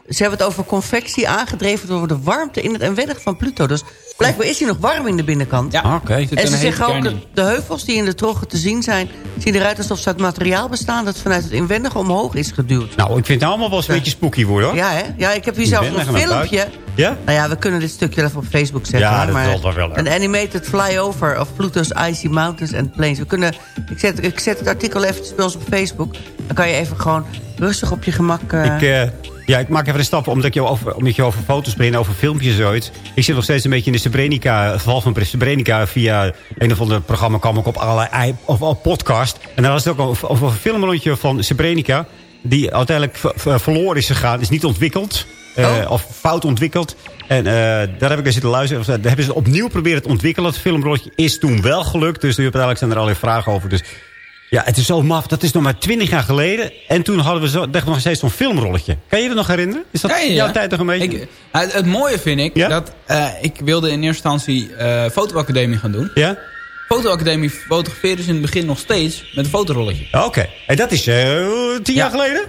ze hebben het over convectie aangedreven door de warmte in het inwendig van Pluto. Dus blijkbaar is hij nog warm in de binnenkant. ja, Oké. zit En ze zeggen ook dat de heuvels die in de troggen te zien zijn... zien eruit alsof ze uit materiaal bestaan... dat vanuit het inwendige omhoog is geduwd. Nou, ik vind het allemaal wel eens een beetje spooky worden, hoor. Ja, hè? Ja, ik heb hier zelfs een filmpje. Ja? Nou ja, we kunnen dit stukje even op Facebook zetten. Ja, dat maar wel, hè? Een animated flyover of Pluto's icy mountains and plains. We kunnen, ik, zet, ik zet het artikel even bij ons op Facebook. Dan kan je even gewoon rustig op je gemak... eh, Ik, eh, ja, ik maak even een stap omdat je over, omdat je over foto's begint, over filmpjes en zoiets. Ik zit nog steeds een beetje in de Srebrenica, het verval van Srebrenica. Via een of ander programma kwam ik op allerlei of, of podcast. En daar was het ook over, over een filmrondje van Srebrenica. Die uiteindelijk ver- ver- verloren is gegaan, is niet ontwikkeld. eh, Oh. Of fout ontwikkeld. En eh, daar heb ik naar zitten luisteren. Eh, Daar hebben ze opnieuw proberen te ontwikkelen. Het filmrondje is toen wel gelukt. Dus nu uiteindelijk zijn er allerlei vragen over. Dus ja, het is zo maf. Dat is nog maar twintig jaar geleden. En toen hadden we zo, dacht nog steeds zo'n filmrolletje. Kan je dat nog herinneren? Is dat Ja, ja, jouw tijd nog een beetje? Ik, het, het mooie vind ik Ja? dat eh, ik wilde in eerste instantie eh fotoacademie gaan doen. Ja? Fotoacademie fotograferen ze in het begin nog steeds met een fotorolletje. Oké. En dat is eh, tien Ja. jaar geleden?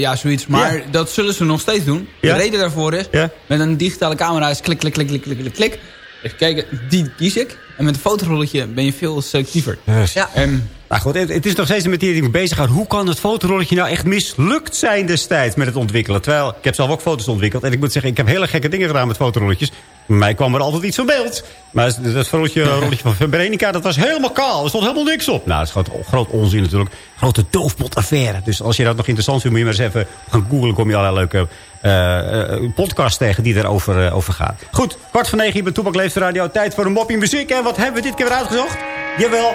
Ja, zoiets. Maar dat zullen ze nog steeds doen. De reden daarvoor is, met een digitale camera is klik, klik, klik, klik, klik, klik, klik. Even kijken, die kies ik. En met een fotorolletje ben je veel selectiever. Ja. En Maar goed, het, is nog steeds een materie die me bezighoudt. Hoe kan het fotorolletje nou echt mislukt zijn destijds met het ontwikkelen? Terwijl, ik heb zelf ook foto's ontwikkeld. En ik moet zeggen, ik heb hele gekke dingen gedaan met fotorolletjes. Mij kwam er altijd iets van beeld. Maar dat, rolletje, (laughs) rolletje van Veronica, dat was helemaal kaal. Er stond helemaal niks op. Nou, dat is groot, groot onzin natuurlijk. Grote doofpotaffaire. Dus als je dat nog interessant vindt, moet je maar eens even gaan googlen. kom je allerlei leuke eh, eh, podcasts tegen die erover eh, over gaan. Goed, kwart van negen hier bij Toepak Leeft Radio. Tijd voor een moppie muziek. En wat hebben we dit keer weer uitgezocht? Jawel,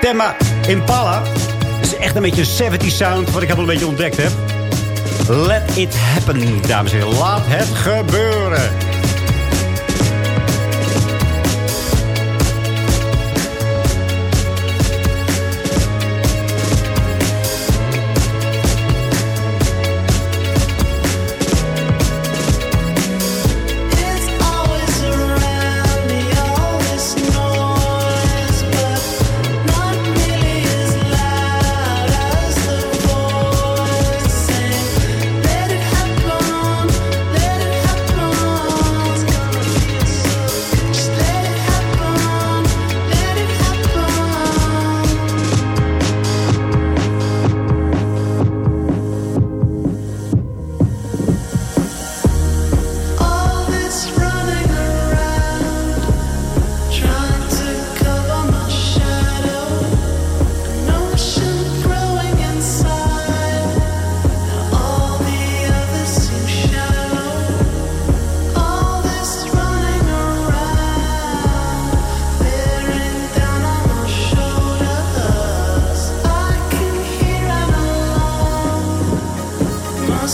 Thema Impala. Dat is echt een beetje een 70 sound, wat ik helemaal een beetje ontdekt heb. Let it happen, dames en heren. Laat het gebeuren.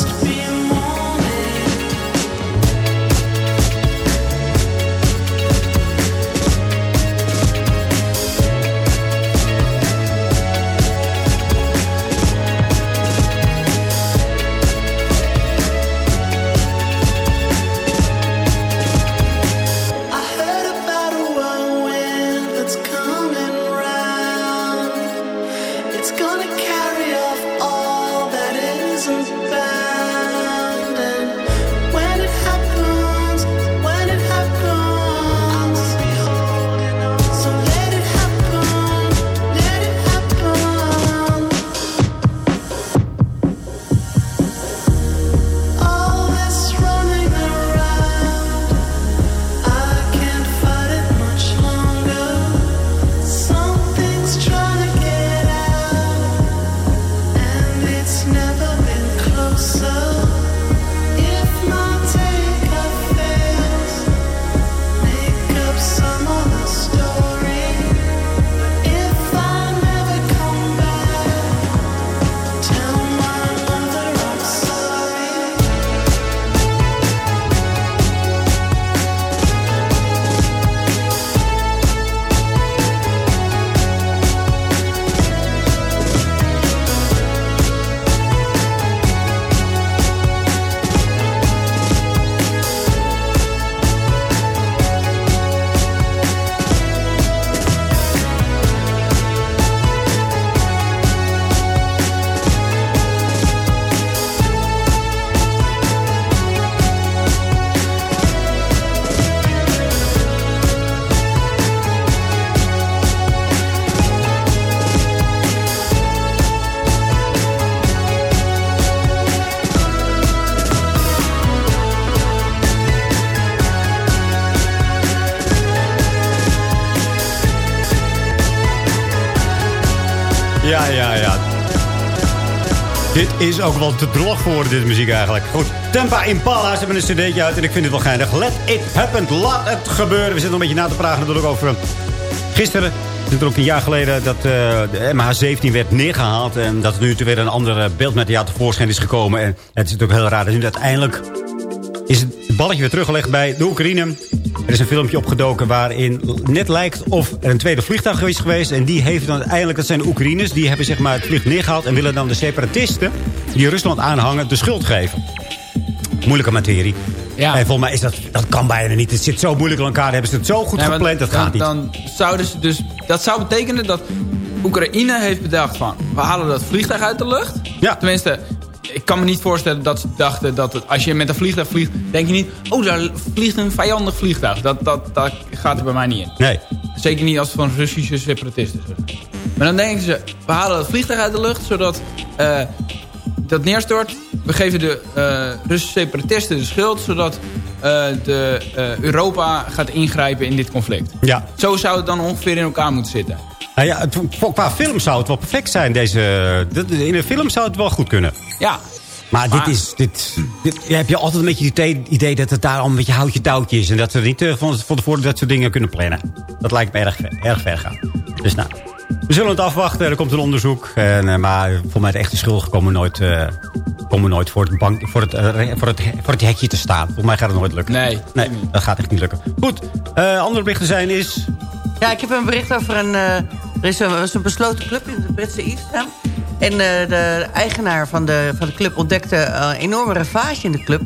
must be Dit is ook wel te droog geworden, dit muziek eigenlijk. Goed, Tempa Impala, ze hebben een cd'tje uit en ik vind het wel geinig. Let it happen, laat het gebeuren. We zitten nog een beetje na te praten natuurlijk over... Gisteren, het is er ook een jaar geleden, dat eh, de MH17 werd neergehaald. En dat er nu weer een ander eh, beeldmateriaal tevoorschijn is gekomen. En het is natuurlijk heel raar dat nu uiteindelijk is het balletje weer teruggelegd bij de Oekraïne. Er is een filmpje opgedoken waarin net lijkt of er een tweede vliegtuig is geweest. En die heeft dan uiteindelijk, dat zijn de Oekraïners... die hebben zeg maar het vliegtuig neergehaald... en willen dan de separatisten die Rusland aanhangen de schuld geven. Moeilijke materie. Ja. En volgens mij is dat, dat kan bijna niet. Het zit zo moeilijk aan elkaar. Hebben ze het zo goed Nee, gepland, dat dan, gaat niet. Dan zouden ze dus, dat zou betekenen dat Oekraïne heeft bedacht van... we halen dat vliegtuig uit de lucht. Ja. Tenminste, ik kan me niet voorstellen dat ze dachten dat het, als je met een vliegtuig vliegt... denk je niet, oh, daar vliegt een vijandig vliegtuig. Dat, dat, dat gaat er bij mij niet in. Nee. Zeker niet als het van Russische separatisten is. Maar dan denken ze, we halen het vliegtuig uit de lucht... zodat eh, dat neerstort. We geven de eh, Russische separatisten de schuld... zodat eh, de, Europa gaat ingrijpen in dit conflict. Ja. Zo zou het dan ongeveer in elkaar moeten zitten. Nou ja, voor- qua film zou het wel perfect zijn. Deze, in een film zou het wel goed kunnen. Ja. Maar, Maar- dit is... Dit, dit, ja, heb je altijd een beetje het idee, dat het daar al een beetje houtje touwtje is. En dat ze niet eh, van, van tevoren dat soort dingen kunnen plannen. Dat lijkt me erg, ver- erg ver gaan. Dus nou, we zullen het afwachten. Er komt een onderzoek. En, eh, maar voor mij de echte schuldigen komen nooit, eh, komen nooit voor, het bank, voor, het, voor, het, voor het hekje te staan. Volgens mij gaat het nooit lukken. Nee. Nee, dat gaat echt niet lukken. Goed, eh, andere berichten zijn is... Ja, ik heb een bericht over een... eh, er is een, is een besloten club in de Britse Eastham. En eh, de eigenaar van de, van de club ontdekte eh, een enorme ravage in de club.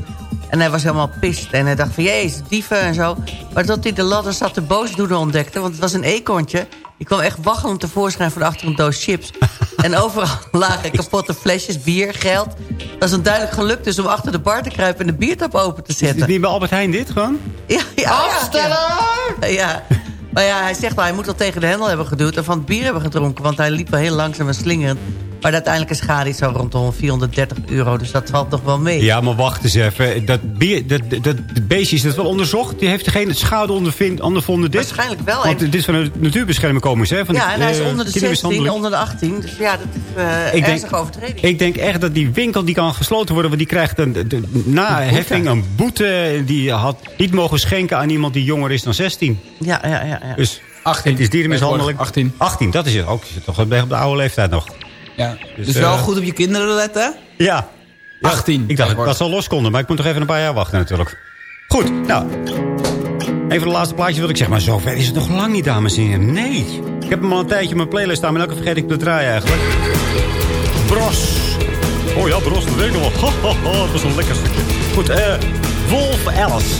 En hij was helemaal pist. En hij dacht van, jezus, dieven en zo. Maar tot hij de ladder zat de boosdoener ontdekte. Want het was een eekhoorntje. Die kwam echt waggelend tevoorschijn van achter een doos chips. (laughs) en overal lagen kapotte flesjes, bier, geld. Dat is hem duidelijk gelukt dus om achter de bar te kruipen... en de biertap open te Is zetten. het niet bij Albert Heijn dit gewoon? Ja, ja, Afstellen! Ja. ja. Maar ja, hij zegt wel, hij moet al tegen de hendel hebben geduwd... en van het bier hebben gedronken, want hij liep wel heel langzaam en slingerend. Maar de uiteindelijke schade is zo rond de 430 euro, dus dat valt nog wel mee. Ja, maar wacht eens even. Dat, bier, dat, dat, dat beestje is dat wel onderzocht? Die heeft geen schade ondervind, ondervonden dit? Waarschijnlijk wel. Want dit is van de natuurbescherming komen ze, hè? Van ja, en hij is eh, onder de 16, kindermishandeling. onder de 18. Dus ja, dat is eh Ik denk, overtreding. ik denk echt dat die winkel die kan gesloten worden... want die krijgt een, de, na heffing een boete. Die had niet mogen schenken aan iemand die jonger is dan 16. Ja, ja, ja. ja. Dus 18. het is dierenmishandeling. 18. 18, dat is het. Ook zit toch op de oude leeftijd nog. Ja. Dus, Dus, wel eh, goed op je kinderen letten. Ja. Ja, 18. Ik dacht dat ze al los konden, maar ik moet nog even een paar jaar wachten natuurlijk. Goed, nou. Even de laatste plaatje wil ik zeggen. Maar zover is het nog lang niet, dames en heren. Nee. Ik heb hem al een tijdje op mijn playlist staan, maar elke vergeet ik te draaien eigenlijk. Bros. Oh ja, Bros, dat weet ik nog wel. (laughs) Dat was een lekker stukje. Goed, eh... Wolf Alice.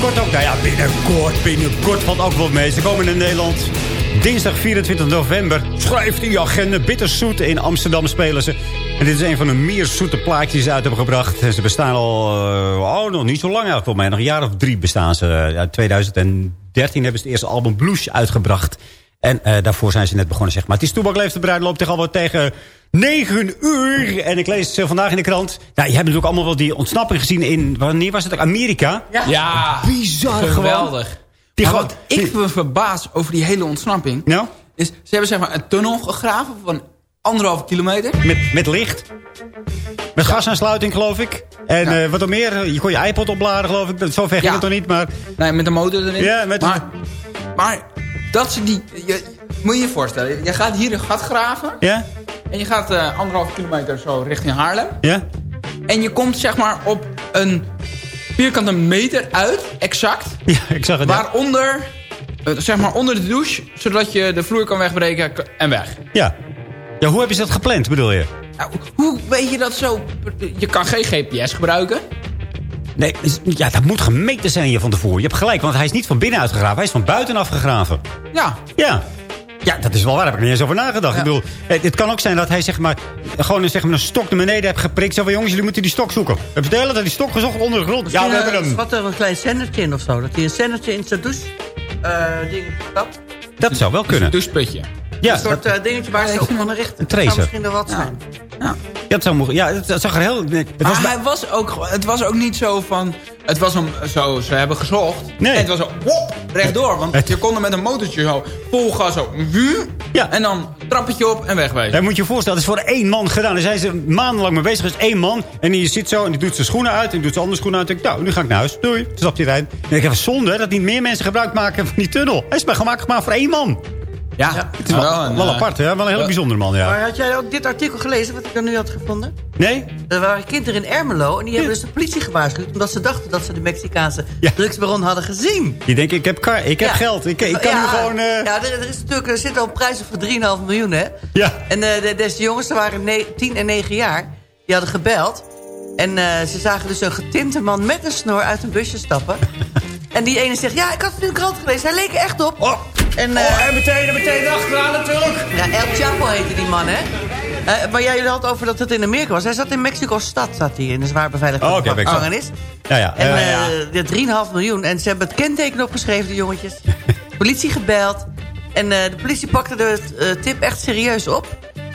Binnenkort ook. Nou ja, binnenkort, binnenkort valt ook wel mee. Ze komen in Nederland. Dinsdag 24 november. Schrijft in je agenda. Bitterzoet in Amsterdam spelen ze. En dit is een van de meer zoete plaatjes die ze uit hebben gebracht. Ze bestaan al, eh, oh, nog niet zo lang eigenlijk voor mij. Nog een jaar of drie bestaan ze. Uit 2013 hebben ze het eerste album Blues uitgebracht. En eh, daarvoor zijn ze net begonnen, zeg maar. Het is Toebak Leeft de Bruid loopt tegen alweer tegen 9 uur. En ik lees eh, vandaag in de krant. Nou, je hebt natuurlijk allemaal wel die ontsnapping gezien in... Wanneer was het ook? Amerika? Ja, Bizar geweldig. Die Die gewoon- wat ik me verbaas over die hele ontsnapping... Nou? is ze hebben zeg maar een tunnel gegraven van anderhalve kilometer. Met, met licht. Met gasaansluiting, geloof ik. En eh, wat er meer. Je kon je iPod opladen, geloof ik. Zo ver ging Ja. het toch niet, maar... Nee, met een motor erin. Ja, met maar, maar dat ze die... Je, moet je je voorstellen, je gaat hier een gat graven... Ja? en je gaat eh anderhalve kilometer zo richting Haarlem... Ja? en je komt zeg maar op een vierkante meter uit, exact... Ja, ik zag het. waaronder, eh, zeg maar onder de douche... zodat je de vloer kan wegbreken en weg. Ja. Ja, hoe hebben ze dat gepland, bedoel je? Nou, hoe weet je dat zo? Je kan geen GPS gebruiken. Nee, ja, dat moet gemeten zijn hier van tevoren. Je hebt gelijk, want hij is niet van binnen uitgegraven. Hij is van buiten afgegraven. Ja. Ja. Ja, dat is wel waar. Daar heb ik niet eens over nagedacht. Ik bedoel, het, het kan ook zijn dat hij zeg maar, gewoon een, zeg maar, een stok naar beneden heeft geprikt. Zo van, jongens, jullie moeten die stok zoeken. We vertellen dat die stok gezocht onder de grond. Ja, we hebben hem. Wat er een klein zendertje in of zo. Dat hij een zendertje in zijn douche eh ding stapt. Dat zou wel kunnen. Doucheputje. Ja, een soort eh, dingetje waar ze op van richten. Een Dat zou tracer. misschien wel wat zijn. ja, dat zou mogen. Ja, het, zag er heel... Het was Maar hij was ook, gewoon- het was ook niet zo van... Het was hem zo, ze hebben gezocht. Nee. En het was zo, wop, rechtdoor. Want je kon er met een motortje zo, vol gas zo... wuh, Ja. En dan trappetje op en wegwezen. Daar moet je je voorstellen, het is voor één man gedaan. Daar zijn ze maandenlang mee bezig. Is één man. En die zit zo en die doet zijn schoenen uit. En die doet zijn andere schoenen uit. En ik nou, nu ga ik naar huis. Doei. Toen stapt hij erin. En ik denk, even zonde dat niet meer mensen gebruik maken van die tunnel. Hij is maar gemaakt maar voor één man. Ja, Het is wel, een, wel eh, apart, hè? Wel een heel bijzonder man, ja. Maar had jij ook dit artikel gelezen wat ik dan nu had gevonden? Nee? Er waren kinderen in Ermelo en die hebben dus de politie gewaarschuwd... omdat ze dachten dat ze de Mexicaanse drugsbaron hadden gezien. Die denken, ik heb, kar, ik heb Ja. geld. Ik, ik kan ja, nu gewoon... eh, Ja, er, er, is natuurlijk, er zitten al prijzen voor 3,5 miljoen, hè? Ja. En eh, de, deze jongens, ze waren ne- 10 en 9 jaar, die hadden gebeld. En eh, ze zagen dus een getinte man met een snor uit een busje stappen. (laughs) en die ene zegt, ja, ik had het in de krant gelezen. Hij leek er echt op. Oh, en, oh, en meteen, en meteen achteraan natuurlijk. Ja, El Chapo heette die man, hè? Eh, maar jij had over dat het in Amerika was. Hij zat in Mexico-stad, zat hij in een zwaar beveiligde Oh, oké, Mexico. gevangenis. Ja, ja. En de 3,5 miljoen. En ze hebben het kenteken opgeschreven, de jongetjes. (laughs) politie gebeld. En de politie pakte de tip echt serieus op.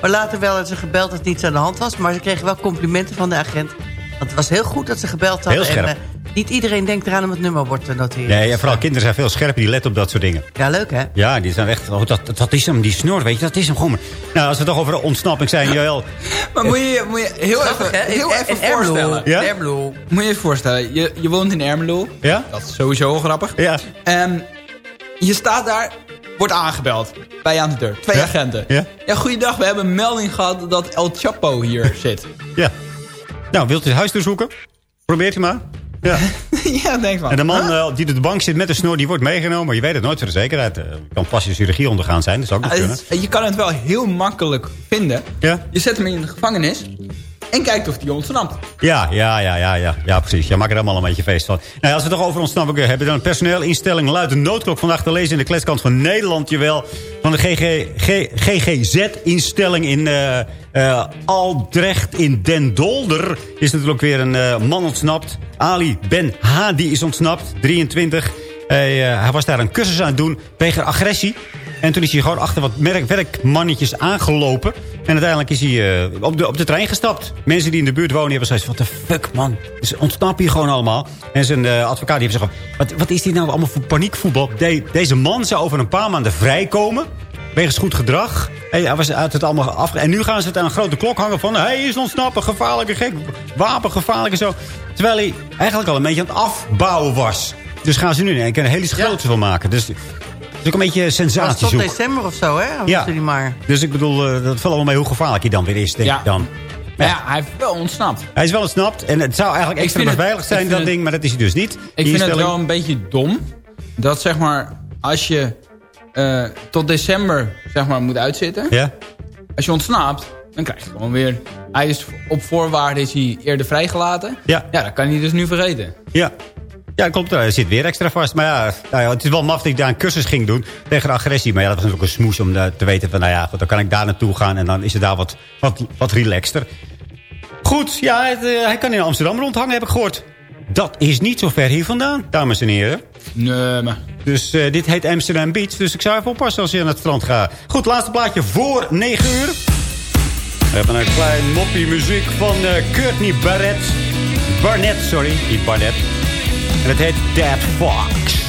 Maar later wel dat ze gebeld dat niets aan de hand was. Maar ze kregen wel complimenten van de agent. Want het was heel goed dat ze gebeld hadden. Heel scherp. En eh, niet iedereen denkt eraan om het nummerbord te noteren. Nee, en vooral kinderen zijn veel scherper. Die letten op dat soort dingen. Ja, leuk hè? Ja, die zijn echt... Oh, dat, dat is hem, die snor, weet je. Dat is hem gewoon. Nou, als we toch over ontsnapping zijn, Joël. (laughs) Maar moet je moet je heel even, hè? heel even Ermelo. voorstellen. Ja? Ermelo. Moet je je voorstellen, je, je woont in Ermelo. Ja? Dat is sowieso grappig. Ja. En je staat daar, wordt aangebeld. Bij je aan de deur. Twee Ja. agenten. Ja. ja, goeiedag. We hebben een melding gehad dat El Chapo hier (laughs) zit. Ja. Nou, wilt u het huis doorzoeken? Probeert u maar. Ja. (laughs) ja, denk van. En de man eh, die op de bank zit met een snor, die wordt meegenomen. Maar je weet het nooit voor de zekerheid. Eh, kan plastische chirurgie ondergaan zijn. Dat zou ook nog Ja, kunnen. het- je kan het wel heel makkelijk vinden. Ja. Je zet hem in de gevangenis. En kijkt of die ontsnapt. Ja, ja, ja, ja, ja, ja, precies. Ja, maak er allemaal een beetje feest van. Nou, als we het toch over ontsnappen hebben... dan een personeelinstelling luidt de noodklok vandaag te lezen... in de kletskant van Nederland, jawel. Van de GGZ-instelling in uh, uh, Aldrecht in Den Dolder... is natuurlijk weer een uh, man ontsnapt. Ali Ben Hadi is ontsnapt, 23. Hij, hij was daar een cursus aan het doen tegen agressie. En toen is hij gewoon achter wat merk, werkmannetjes aangelopen. En uiteindelijk is hij uh, op, de, op de trein gestapt. Mensen die in de buurt wonen hebben gezegd... wat de fuck man, dus ontsnap hier gewoon allemaal. En zijn uh, advocaat die heeft gezegd... Wat, wat is dit nou allemaal voor paniekvoetbal? De, deze man zou over een paar maanden vrijkomen... wegens goed gedrag. En hij was uit het allemaal af. En nu gaan ze het aan een grote klok hangen van... hij is ontsnappen, gevaarlijke gek, wapengevaarlijk en zo. Terwijl hij eigenlijk al een beetje aan het afbouwen was. Dus gaan ze nu keer een hele grote van maken. Dus... Het is ook een beetje sensatie tot december of zo, hè? Ja. Maar. Dus ik bedoel, uh, dat valt allemaal mee hoe gevaarlijk hij dan weer is, denk ja. ik dan. Maar ja, hij heeft wel ontsnapt. Hij is wel ontsnapt. En het zou eigenlijk extra beveiligd zijn, dat het, ding. Maar dat is hij dus niet. Ik vind het wel een beetje dom. Dat zeg maar, als je uh, tot december zeg maar, moet uitzitten. Ja. Als je ontsnapt, dan krijg je gewoon weer... Hij is op voorwaarde is hij eerder vrijgelaten. Ja. Ja, dat kan hij dus nu vergeten. Ja. Ja, klopt. Hij zit weer extra vast. Maar ja, nou ja, het is wel maf dat ik daar een cursus ging doen tegen agressie. Maar ja, dat was natuurlijk een smoes om te weten van... nou ja, dan kan ik daar naartoe gaan en dan is het daar wat, wat, wat relaxter. Goed, ja, het, uh, hij kan in Amsterdam rondhangen, heb ik gehoord. Dat is niet zo ver hier vandaan, dames en heren. Nee, maar... Dus uh, dit heet Amsterdam Beach. Dus ik zou even oppassen als je naar het strand gaat. Goed, laatste plaatje voor 9 uur. We hebben een klein moppie muziek van Courtney Barrett. Barnett, sorry. Niet Barnett. Het heet Dead Fox.